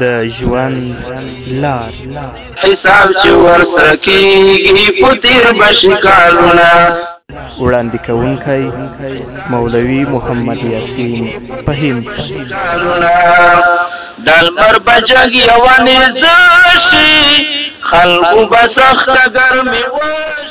د ژوند لار حساب چې ورسره کېږي په تېر به شي کالونه وړاندې کوونکی مولوي محمد یاسین فهیم د لمر بجګ یوه نیزه شي خلکو به سخته ګرمي وشي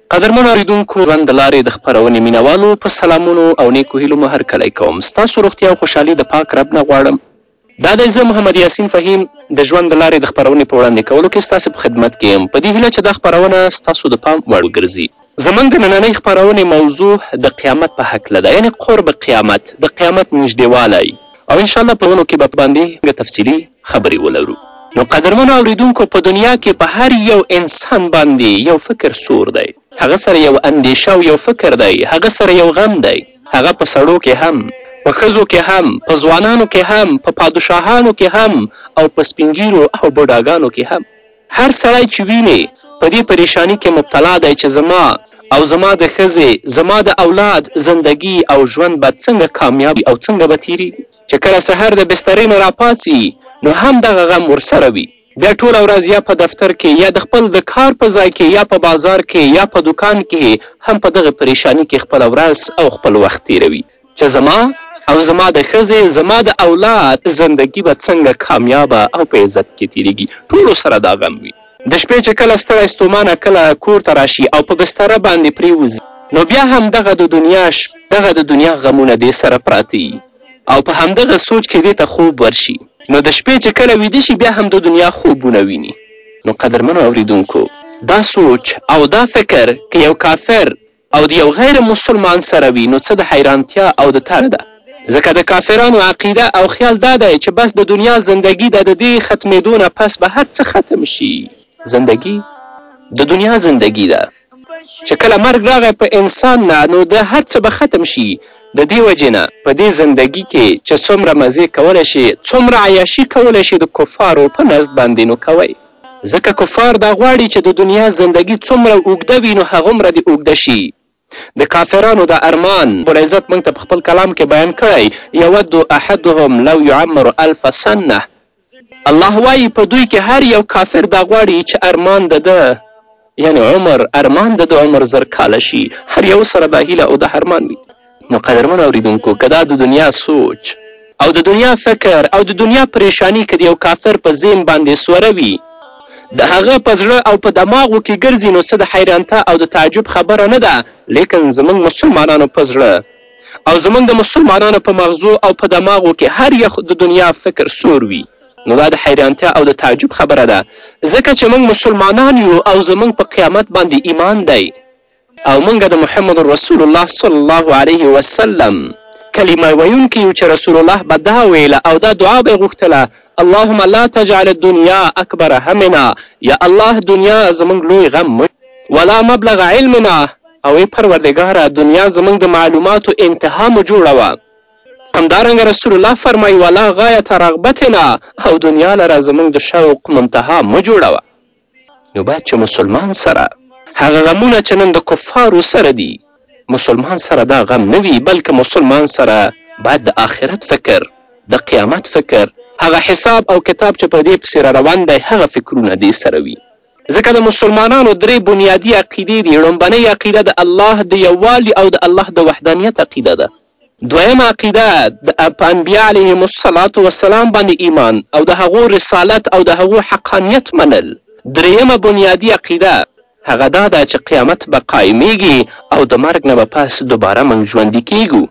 قدرمنو اورېدونکو ژوند د لارې د خپرونې مینه والو په سلامونو او نېکو هیلو مو هرکلی کوم ستاسو روغتیا او خوشحالي د پاک رب نه غواړم دا دی زه محمد یاسین فهیم د ژوند د لارې د خپرونې په وړاندې کولو کې ستاسې په خدمت کې یم په دې هیله چې دا خپرونه ستاسو د پام وړ وګرځي زمونږ د نننۍ خپرونې موضوع د قیامت په هکله ده یعنې قرب قیامت د قیامت نږدېوالی او ان شاءالله په ونو کې به باندې بیا تفصیلي خبرې ولرو. نو قدرمنو اوریدونکو په دنیا کې په هر یو انسان باندې یو فکر سور دی، هغه سره یو اندیشه او یو فکر دی، هغه سره یو غم دی، هغه په سړو کې هم، په ښځو کې هم، په ځوانانو کې هم، په پادشاهانو کې هم او په سپین ږیرو او بوډاګانو کې هم. هر سړی چې وینې په دې پریشانی کې مبتلا دی چې زما او زما د ښځې، زما د اولاد زندګي او ژوند به څنګه کامیاب وي او څنګه به تیریږي. چې کله سحر د بسترې نه راپاڅي نو هم دغه غم ورسره وي. بیا ټوله ورځ یا په دفتر کې یا د خپل د کار په ځای کې یا په بازار کې یا په دوکان کې هم په دغې پریشانی کې خپله ورځ او خپل وخت تیروي. چې زما او زما د ښځې زما د اولاد زندګي به څنګه کامیابه او په عزت کې تیریږي ټولو سره دا غم وي د شپې چې کله ستړی ستومانه کله کور ته راشي او په بستره باندې پریوځي نو بیا هم دغه د دنیا دغه د دنیا غمونه دې سره پراته او په همدغه سوچ کې دې ته خوب ورشي نو د شپې چې کله ویده شي بیا هم د دنیا خوبونه ویني نو قدرمنو اوریدونکو دا سوچ او دا فکر که یو کافر او د یو غیر مسلمان سره وي نو څه د حیرانتیا او د تره ده ځکه د کافرانو عقیده او خیال دا دی چې بس د دنیا زندګي ده د دې ختمېدو نه پس به هر څه ختم شي زندګي د دنیا زندګي ده چې کله مرګ راغی په انسان نه نو د هر څه به ختم شي د دې وجې نه په دې زندګي کې چې څومره مزې کولی شي څومره عیاشي کولی شي د کفارو په نزد باندې نو کوئ ځکه کفار دا غواړي چې د دنیا زندګي څومره اوږده وي نو هغومره دې اوږده شي. د کافرانو دا ارمان رب العزت موږ ته په خپل کلام کې بیان کړی، یود احدهم لو یعمر الف سنة، الله وایي په دوی کې هر یو کافر دا غواړي چې ارمان د ده، یعنی عمر ارمان د ده عمر زر کاله شي هر یو سره دا هیله او دا ارمان وي نو قدرمنو اوریدونکو که دا د دنیا سوچ او د دنیا فکر او د دنیا پریشانی که د یو کافر په ذهن باندې سوره وي د هغه په زړه او په دماغو کې ګرځي نو څه د حیرانتا او د تعجب خبره نه ده لیکن زموږ مسلمانانو په زړه او زموږ د مسلمانانو په مغزو او په دماغو کې هر یو د دنیا فکر سور وي نو دا د حیرانتیا او د تعجب خبره ده ځکه چې موږ مسلمانان یو او زموږ په قیامت باندې ایمان دی او موږ د محمد رسول الله صلی الله علیه وسلم کلمه ویونکي یو چې رسول الله به دا ویله او دا دعا به یې غوښتله اللهم لا تجعل الدنیا اکبر همنا یا الله دنیا زموږ لوی غم مه ولا مبلغ علمنا او ای پروردګاره دنیا زموږ د معلوماتو انتها مو جوړوه همدارنګه رسول الله فرمایي ولا غایة رغبتنا او دنیا لره زموږ د شوق منتها مه جوړوه نو باید چې مسلمان سره هغه غمونه چې نن د کفارو سره دي مسلمان سره دا غم نه وي بلکې مسلمان سره باید د آخرت فکر د قیامت فکر هغه حساب او کتاب چې په دې پسې را روان دی هغه فکرونه دې سره وي ځکه د مسلمانانو درې بنیادي عقیدې دي ړومبنۍ عقیده د الله د یووالي او د الله د وحدانیت عقیده ده دویمه عقیده د په انبیا علیهم الصلاة والسلام باندې ایمان او د هغو رسالت او د هغو حقانیت منل درېیمه بنیادي عقیده هغه دا ده چې قیامت به قایمیږي او د مرګ نه به پس دوباره موږ ژوندي کیږو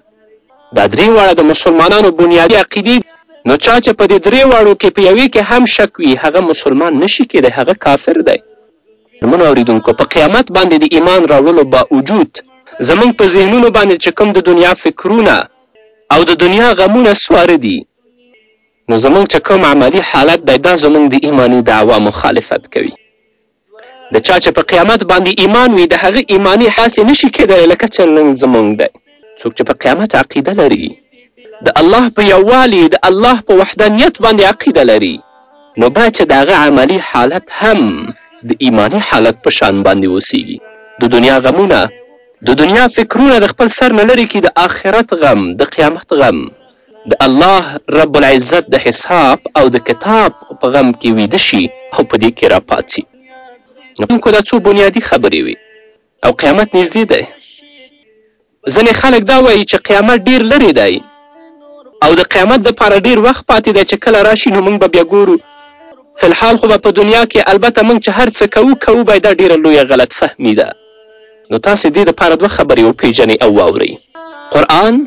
دا درې واړه د مسلمانانو بنیادي عقیدې دي نو چا چې په دې درې واړو کې په یوې کې هم شک وي هغه مسلمان نشي کیدی هغه کافر دی منو اوریدونکو په قیامت باندې د ایمان راوړلو باوجود زمونږ په ذهنونو باندې چې کوم د دنیا فکرونه او د دنیا غمونه سواره دي نو زمونږ چې کوم عملی حالت دی دا زمونږ د ایمانی دعوا مخالفت کوي د چا چې په قیامت باندې ایمان وي د هغه ایمانی هسې نشي کېدلی لکه چې نن زمونږ دی څوک چې په قیامت عقیده لري د الله په یووالي د الله په وحدانیت باندې عقیده لري نو باید چې د هغه عملي حالت هم د ایماني حالت په شان باندې اوسیږي د دنیا غمونه د دنیا فکرونه د خپل سر نه لرې کړي د آخرت غم د قیامت غم د الله رب العزت د حساب او د کتاب په غم کې ویده شي او په دې کې راپاڅي نو دا څو بنیادي خبرې وي او قیامت نږدې دی ځینې خلک دا وایي چې قیامت ډیر لرې دی او د قیامت دپاره ډیر وخت پاتې دی چې کله راشي نو موږ به بیا ګورو فی الحال خو به په دنیا کې البته موږ چې هر څه کوو کوو باید دا ډیره لویه غلط فهمي ده نو تاسې دې دپاره دوه خبرې وپیژنئ او واورئ قرآن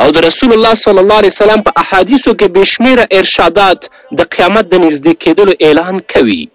او د رسول الله صلی الله علیه وسلم په احادیثو کې بېشمېره ارشادات د قیامت د نږدې کېدلو اعلان کوي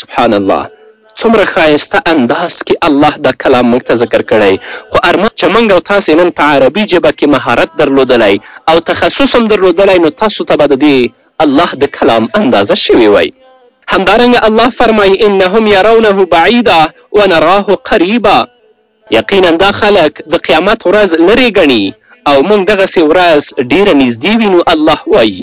سبحان الله څومره ښایسته انداز کې الله دا کلام موږ ته ذکر کړی خو ارمان چې موږ او تاسې نن په عربي ژبه کې مهارت درلودلی او تخصص هم درلودلی نو تاسو ته به د دې الله د کلام اندازه شوې وای همدارنګه الله فرمایي انهم یرونه بعیدا ونراه قریبا یقینا دا خلک د قیامت ورځ لرې ګڼي او موږ دغسې ورځ ډیره نږدې وینو الله وایي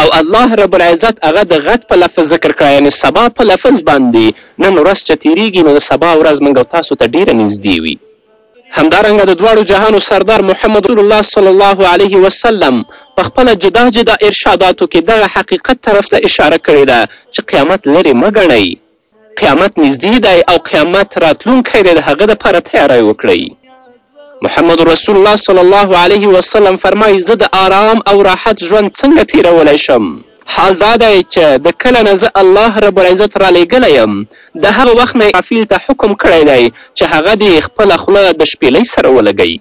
او الله رب العزت هغه د غد په لفظ ذکر کړه یعنې سبا په لفظ باندې نن ورځ چې تیریږي نو د سبا ورځ موږ او تاسو ته ډیره نږدې وي همدارنګه د دواړو جهانو سردار محمد رسول الله صلی الله علیه وسلم په خپله جدا جدا ارشاداتو کې دغه حقیقت طرف ته اشاره کړې ده چې قیامت لرې مه ګڼئ قیامت نږدې دی او قیامت راتلونکی دی د هغه دپاره تیاری وکړئ محمد رسول الله صلی الله علیه وسلم فرمایي زه د آرام او راحت ژوند څنګه تیرولی شم حال دا دی چې د کله نه زه الله رب العزت رالیږلی یم د هغه وخت نه اسرافیل ته حکم کړی دی چې هغه دې خپله خوله د شپېلۍ سره ولګوي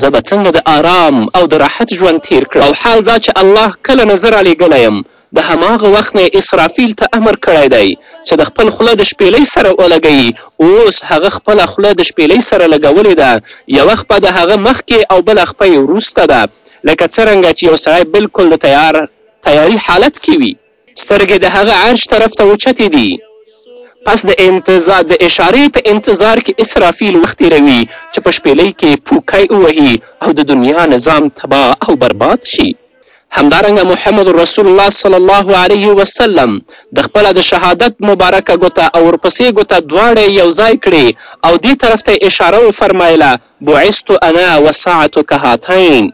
زه به څنګه د آرام او د راحت ژوند تیر کړم او حال دا چې الله کله نه زه رالیږلی یم د هماغه وخت نه یې اسرافیل ته امر کړی دی چې د خپل خوله د شپېلۍ سره ولګوي اوس هغه خپله خوله د شپېلۍ سره لګولې ده یوه خپه د هغه مخکې او بله خپه یې وروسته ده لکه څرنګه چې یو سړی بلکل د تیار تیاري حالت کې وي سترګې د هغه عرش طرف ته اوچتې دي. پس د انتظار د اشارې په انتظار کې اسرافیل وخت تېروي چې په شپېلۍ کې پوکی ووهي او د دنیا نظام تباه او برباد شي. همدارنګه محمد رسول الله صلی الله علیه وسلم د خپله د شهادت مبارکه ګوته او ورپسې ګوته دواړه یې یو ځای کړې او دې طرف ته یې اشاره وفرمایله بعثت انا وساعة کهاتین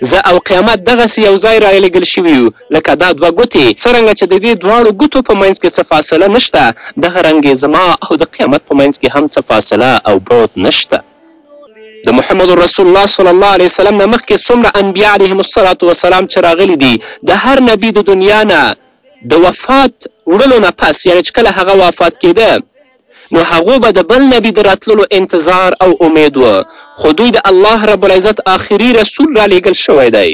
زه او قیامت دغسې یو ځای رایلېږل شوي یو لکه دا دوه ګوتې، څرنګه چې د دې دواړو ګوتو په منځ کې څه فاصله نه شته، دغه رنګې زما او د قیامت په منځ کې هم څه فاصله او بعد نه شته. د محمد رسول الله صلی الله علیه وسلم نه مخکې څومره انبیا علیهم الصلاة والسلام چې راغلي دي، د هر نبي د دنیا نه د وفات وړلو نه پس، یعنې چې کله هغه وافات کېده، نو هغو به د بل نبي د راتللو انتظار او امید و خو دوی د الله رب العزت آخري رسول رالیږل شوی دی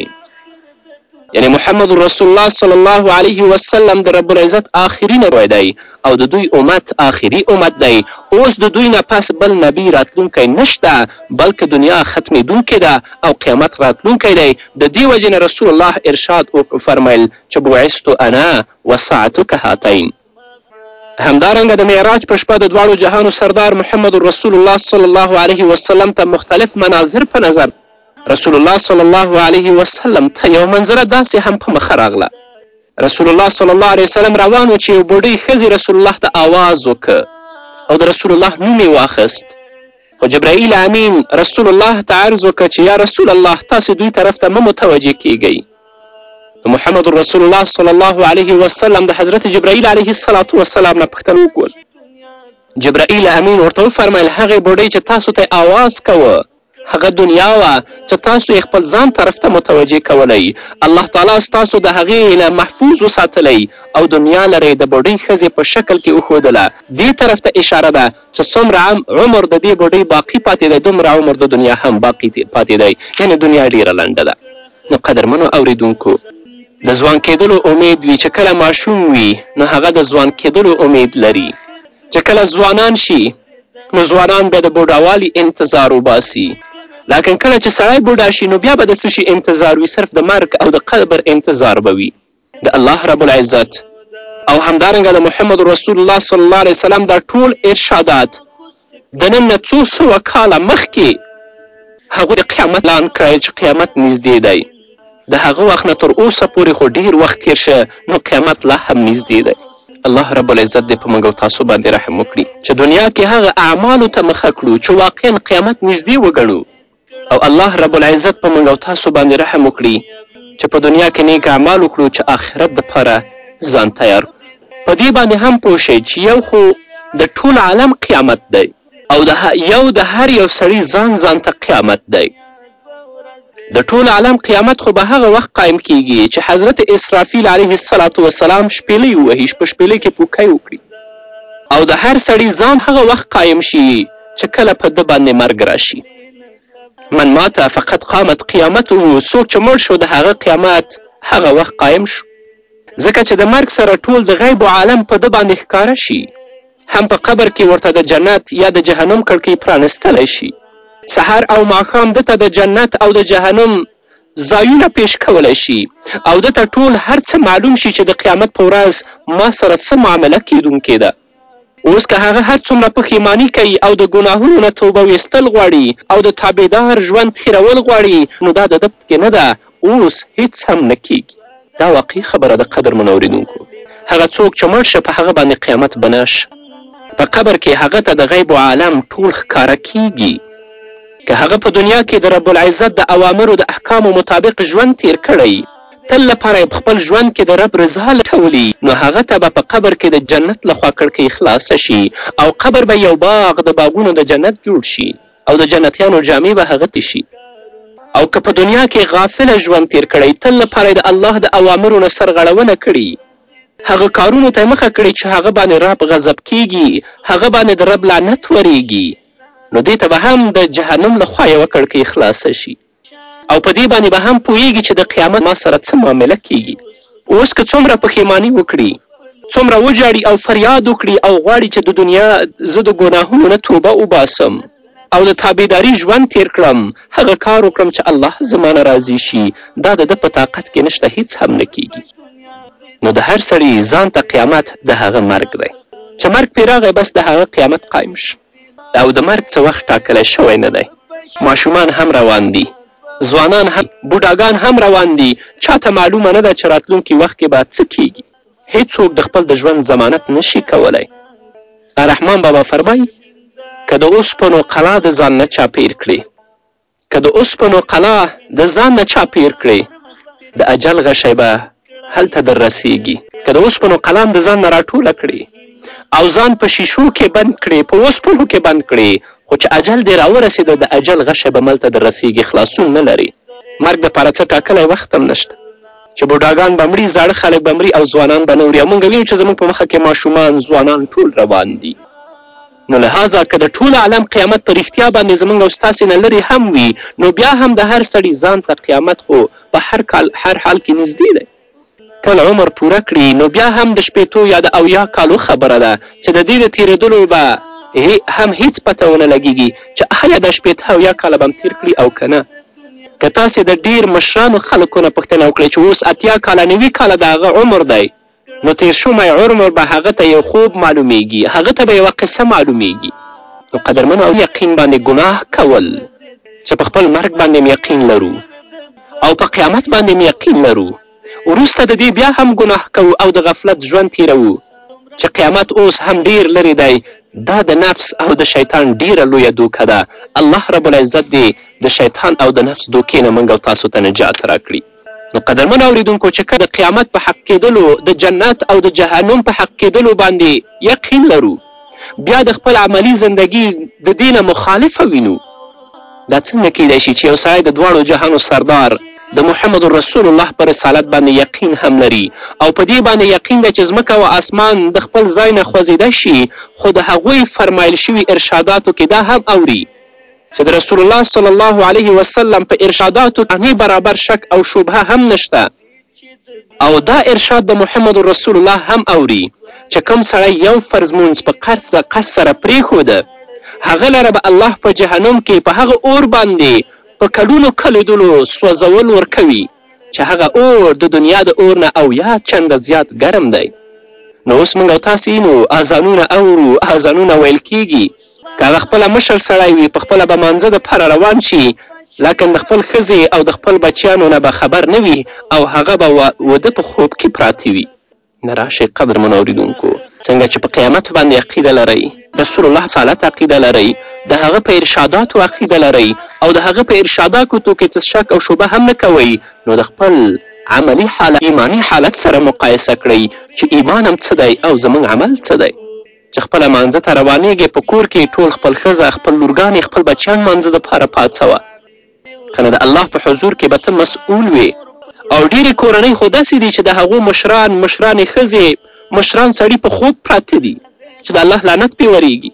یعنی محمد رسول الله صلی الله علیه وسلم د رب العزت آخري نبی دی او د دوی امت آخري امت دی اوس د دوی نه پس بل نبی راتلونکی نشته بلکې دنیا ختمیدونکې ده او قیامت راتلونکی دی د دې وجې نه رسول الله ارشاد فرمیل چې بعثت انا وساعتک هاتین همدارنګه د معراج په شپه د دواړو جهانو سردار محمد رسول الله صلی الله علیه وسلم ته مختلف مناظر په نظر رسول الله صلی الله علیه وسلم ته یو منظره داسې هم په مخه راغله رسول الله صلی الله علیه وسلم روان و چې یو بوډۍ ښځې رسول الله ته آواز وکړ او د رسول الله نوم یې واخیست خو جبرائیل امین رسول الله ته عرض وکړ چې یا رسول الله تاسې دوی طرف ته مه متوجه کیږئ د محمد رسول الله صلی الله علیه وسلم د حضرت جبرائیل علیه السلام وسلام نه پوښتنه وکړل جبرائیل امین ورته وفرمیل هغې بوډۍ چې تاسو ته آواز کوه هغه دنیا وه چې تاسو یې خپل ځان طرف ته متوجه کولی الله تعالی ستاسو د هغې نه محفوظ وساتلی او دنیا لرې د بوډۍ ښځې په شکل کې وښودله دې طرف ته اشاره ده چې څومره عمر د دې بوډۍ باقي پاتې دی دومره عمر د دنیا هم باقي پاتې دی یعنې دنیا ډیره لنډه ده نو قدرمنو اورېدونکو! د ځوان کېدلو امېد وي، چې کله ماشوم وي، نو هغه د ځوان کېدلو امېد لري، چې کله ځوانان شي، نو ځوانان بیا د بوډاوالي انتظار وباسي، لاکن کله چې سړی بوډا شي، نو بیا به د څه شي انتظار وي؟ صرف د مرګ او د قبر انتظار به وي. د الله رب العزت او همدارنګه د محمد رسول الله صلی الله علیه وسلم دا ټول ارشادات د نن نه څو سوه کاله مخکې هغوی د قیامت اعلان کړی چې قیامت نږدې دی د هغه وخت نه تر اوسه پورې خو ډیر وخت تیر شه نو قیامت لا هم نږدې دی الله رب العزت دې په موږ او تاسو باندې رحم وکړي چې دنیا کې هغه اعمالو ته مخه کړو چې واقعا قیامت نږدې وګڼو او الله رب العزت په موږ او تاسو باندې رحم وکړي چې په دنیا کې نیک اعمال وکړو چې آخرت دپاره ځان تیار کړو په دې باندې هم پوه شئ چې یو خو د ټول عالم قیامت دی او د یو د هر یو سړي ځان ځان ته قیامت دی د ټول عالم قیامت خو به هغه وخت قایم کیږي چې حضرت اسرافیل علیه السلام وسلام شپېلۍ ووهي په شپېلۍ کې پوکی وکړي او د هر سړي ځان هغه وخت قایم شي چې کله په ده باندې مرګ راشي من مات فقط قامت قیامته څوک چې مړ شو د هغه قیامت هغه وخت قایم شو ځکه چې د مرګ سره ټول د غیب عالم په ده باندې ښکاره شي هم په قبر کې ورته د جنت یا د جهنم کړکۍ پرانستلی شي سهار او ماښام ده ته د جنت او د جهنم ځایونه پیش کولی شي او ده ته ټول هر څه معلوم شي چې د قیامت په ورځ ما سره څه معامله کیدونکې ده اوس که هغه هر څومره پښیماني کوي او د ګناهونو نه توبه ویستل غواړي او د تابعدار ژوند تیرول غواړي نو دا دده په کې نه ده اوس هیڅ هم نه کیږي. دا واقعي خبره ده قدرمنو اوریدونکو هغه څوک چې مړ شه په هغه باندې قیامت بنا شه په قبر کې هغه ته د غیب عالم ټول ښکاره کیږي که هغه په دنیا کې د رب العزت د اوامرو د احکامو مطابق ژوند تیر کړی تل لپاره یې په خپل ژوند کې د رب رضا لټولي، نو هغه ته به په قبر کې د جنت له خوا کړکۍ خلاصه شي او قبر به یو باغ د باغونو د جنت جوړ شي او د جنتیانو جامې به هغه ته شي. او که په دنیا کې غافله ژوند تېر کړی، تل لپاره یې د الله د اوامرو نه سرغړونه کړې، هغه کارونو ته یې مخه کړې چې هغه باندې رب غضب کېږي، هغه باندې د رب لعنت ورېږي، نو دې ته به هم د جهنم له خوا یوه کړکۍ خلاصه شي. او په دې باندې به هم پوهېږي چې د قیامت ما سره څه معامله کېږي. اوس که څومره پښېماني وکړي، څومره وژاړي او فریاد وکړي او غواړي چې د دنیا زه د ګناهونو نه توبه وباسم او د تابعداري ژوند تېر کړم، هغه کار وکړم چې الله زما نه راضي شي، دا د ده په طاقت کې نشته، هېڅ هم نه کېږي. نو د هر سړي ځان ته قیامت د هغه مرګ دی. چې مرګ پرې راغی بس د هغه قیامت قایم شو. او د مرګ څه وخت ټاکلی شوی نه دی. ماشومان هم روان دي، ځوانان هم، بوډاګان هم روان دي، چا ته معلومه نه ده چې راتلونکي وخت کې به څه کېږي، هېڅوک د خپل د ژوند ضمانت نه شي کولی. الرحمان بابا فرمايي، که د اوسپنو قلا د ځان نه چاپېر کړې، که د اوسپنو قلا د ځان نه چا پېر کړئ د اجل غشی به هلته در رسېږي. که د اوسپنو قلام د ځان نه راټوله کړې او ځان په شیشو کې بند کړې، په اوسپنو کې بند کړې، خو چې اجل دې راورسېده د اجل غشی به ملته در رسېږي، خلاصون نه لرې. مرګ دپاره څه ټاکلی وخت هم نشته چې بوډاګان به مري، زاړه خلک به مري او ځوانان به نه مري او موږ وینو چې زموږ په مخه کې ماشومان، ځوانان ټول روان دي. نو لهذا که د ټول عالم قیامت په رښتیا باندې زمونږ او ستاسې نه لرې هم وي نو بیا هم د هر سړي ځان ته قیامت خو په هر کال هر حال کې نږدې دی خپل عمر پوره کړي نو بیا هم د شپېتو یا د اویا کالو خبره ده چې د دې د تېرېدلو به هم هیڅ پته ونه لګیږي چې آیا دا شپېته اویا کاله به هم تیر کړي او که نه که تاسې د ډیر مشرانو خلکو نه پوښتنه وکړئ چې اوس اتیا کاله نوي کاله د هغه عمر دی نو تېر شومی عرمر به هغه ته یو خوب معلومېږي، هغه ته به یوه قصه معلومېږي. نو قدرمنو او یقین باندې ګناه کول چې په خپل مرګ باندې هم یقین لرو او په قیامت باندې هم یقین لرو وروسته د دې بیا هم ګناه کوو او د غفلت ژوند تیروو چې قیامت اوس هم ډیر لرې دی دا د نفس او د شیطان ډیره لویه دوکه ده الله رب العزت دې د شیطان او د نفس دوکې نه موږ او تاسو ته نجات راکړي نو قدرمن اوریدونکو چې که د قیامت په حق کېدلو د جنت او د جهنم په حق کېدلو باندې یقین لرو بیا د خپل عملی زندگی د دې نه مخالفه وینو دا څنګه کیدای شي چې یو سړی د دواړو جهانو سردار د محمد رسول الله پر رسالت باندې یقین هم لري او په دې باندې یقین ده چې ځمکه او اسمان د خپل ځای نه خوځېده شي خو د هغوی فرمایل شوي ارشاداتو کې دا هم اوري چې د رسول الله صلی الله علیه وسلم په ارشاداتو کې برابر شک او شبهه هم نشته او دا ارشاد د محمد رسول الله هم اوري چې کوم سړی یو فرض مونځ په قرض قص سره پرېښوده هغه لره به الله په جهنم کې په هغه اور باندې په کلونو کلودلو سوځول ورکوي چې هغه اور د دنیا د اور نه او یا چنده زیات ګرم دی نو اوس موږ او تاسې نو اذانونه اورو اذانونه ویل کیږي که هغه خپله مشر سړی وي په خپله به مانځه د پاره روان شي لاکن د خپل ښځې او د خپل بچیانو نه به خبر نه وي او هغه به وده په خوب کې پراته وي. نه راشئ قدرمنو اوریدونکو څنګه چې په قیامت باندې عقیده لرئ، رسول الله ص عقیده لرئ، د هغه په ارشاداتو عقیده لرئ او د هغه په ارشاداکوتو کې څه شک او شبه هم نه کوئ نو د خپل عملي حالت ایماني حالت سره مقایسه کړئ چې ایمان هم څه دی او زموږ عمل څه دی. چې خپله مانځه ته روانېږې په کور کې ټول خپل ښځه خپل لورګانې خپل بچیان مانځه دپاره پاڅوه که نه د الله په حضور کې به ته مسؤول وې او ډېرې کورنۍ خو داسې دي چې د هغو مشران مشرانې ښځې مشران سړي په خوب پراته دي چې د الله لعنت پې ورېږي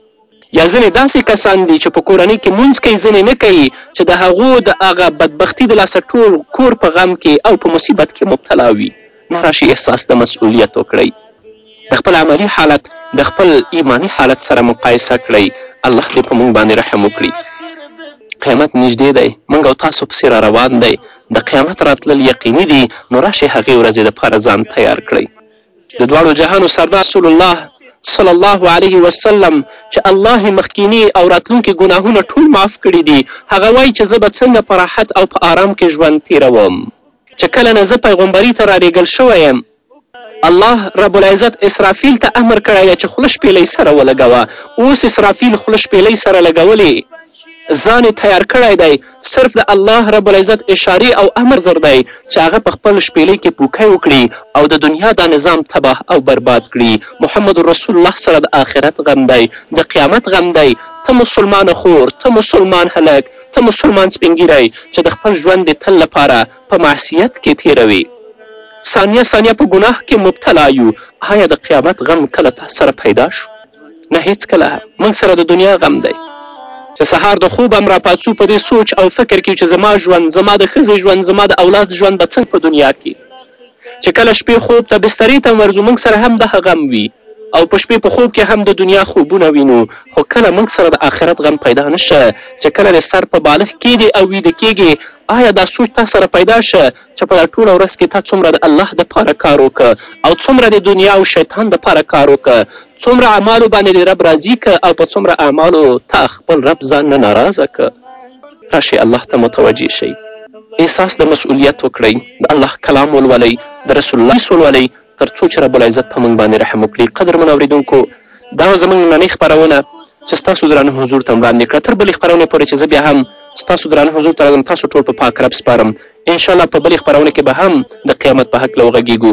یا ځینې داسې کسان دي چې په کورنۍ کې مونځ کوي ځینې نه کوي چې د هغو د هغه بدبختي د لاسه ټول کور په غم کې او په مصیبت کې مبتلا وي نو راشي احساس د مسؤلیت وکړئ د خپل عملي حالت د خپل ایماني حالت سره مقایسه کړئ الله دې په موږ باندې رحم وکړي قیامت نږدې دی موږ او تاسو پسې را روان دی د قیامت راتلل یقیني دي نو راشئ هغې ورځې دپاره ځان تیار کړئ د دواړو جهانو سردار رسول الله صلی الله علیه وسلم چې الله یې مخکیني او راتلونکي ګناهونه ټول معاف کړي دي هغه وایي چې زه به څنګه په راحت او په آرام کې ژوند تیروم چې کله نه زه پیغمبري ته رالېږل شوی یم، الله رب العزت اسرافیل ته امر کړی دی چې خوله شپېلۍ سره ولګوه. اوس اسرافیل خوله شپېلۍ سره لګولې، ځان یې تیار کړی دی، صرف د الله رب العزت اشارې او امر حاضر دی چې هغه په خپل شپېلۍ کې پوکی وکړي او د دنیا دا نظام تباه او برباد کړي. محمد رسول الله سره د آخرت غم دی، د قیامت غم دی، ته مسلمانه خور، ته مسلمان هلک، ته مسلمان سپین ږیری چې د خپل ژوند د تل لپاره په معصیت کې تیروې ثانیه ثانیه په ګناه کې مبتلا یو آیا د قیامت غم کله تا سره پیدا شو نه هیڅکله موږ سره د دنیا غم دی چې سهار د خوب هم راپاڅو په دې سوچ او فکر کې چې زما ژوند زما د ښځې ژوند زما د اولاد ژوند به څنګه په دنیا کې چې کله شپې خوب ته بسترې ته ورځو موږ سره هم دغه غم وي او په شپې په خوب کې هم د دنیا خوبونه وینو خو کله موږ سره د آخرت غم پیدا نه شه چې کله دې سر په بالښت کېږدې او ویده کېږې آیا دا سوچ تا سره پیدا شه چې په دا ټوله ورځ کې تا څومره د الله دپاره کار وکړه او څومره د دنیا او شیطان دپاره کار وکړه څومره اعمالو باندې دې رب راضي که او په څومره اعمالو تا خپل رب ځان نه ناراضه که راشئ الله ته متوجه شئ احساس د مسؤلیت وکړئ د الله کلام ولولئ د رسول الله حدیث ولولئ تر څو چې رب العزت په موږ باندې رحم وکړي قدرمن اورېدونکو دا وه زموږ ننۍ خپرونه چې ستاسو درانه حضور ته وړاندې کړه تر بلې خپرونې پورې چې زه بیا هم ستاسو درانه حضور ته راځم تاسو ټول په پاک رب سپارم انشاءالله په بلې خپرونه کې به هم د قیامت په هکله وغږیږو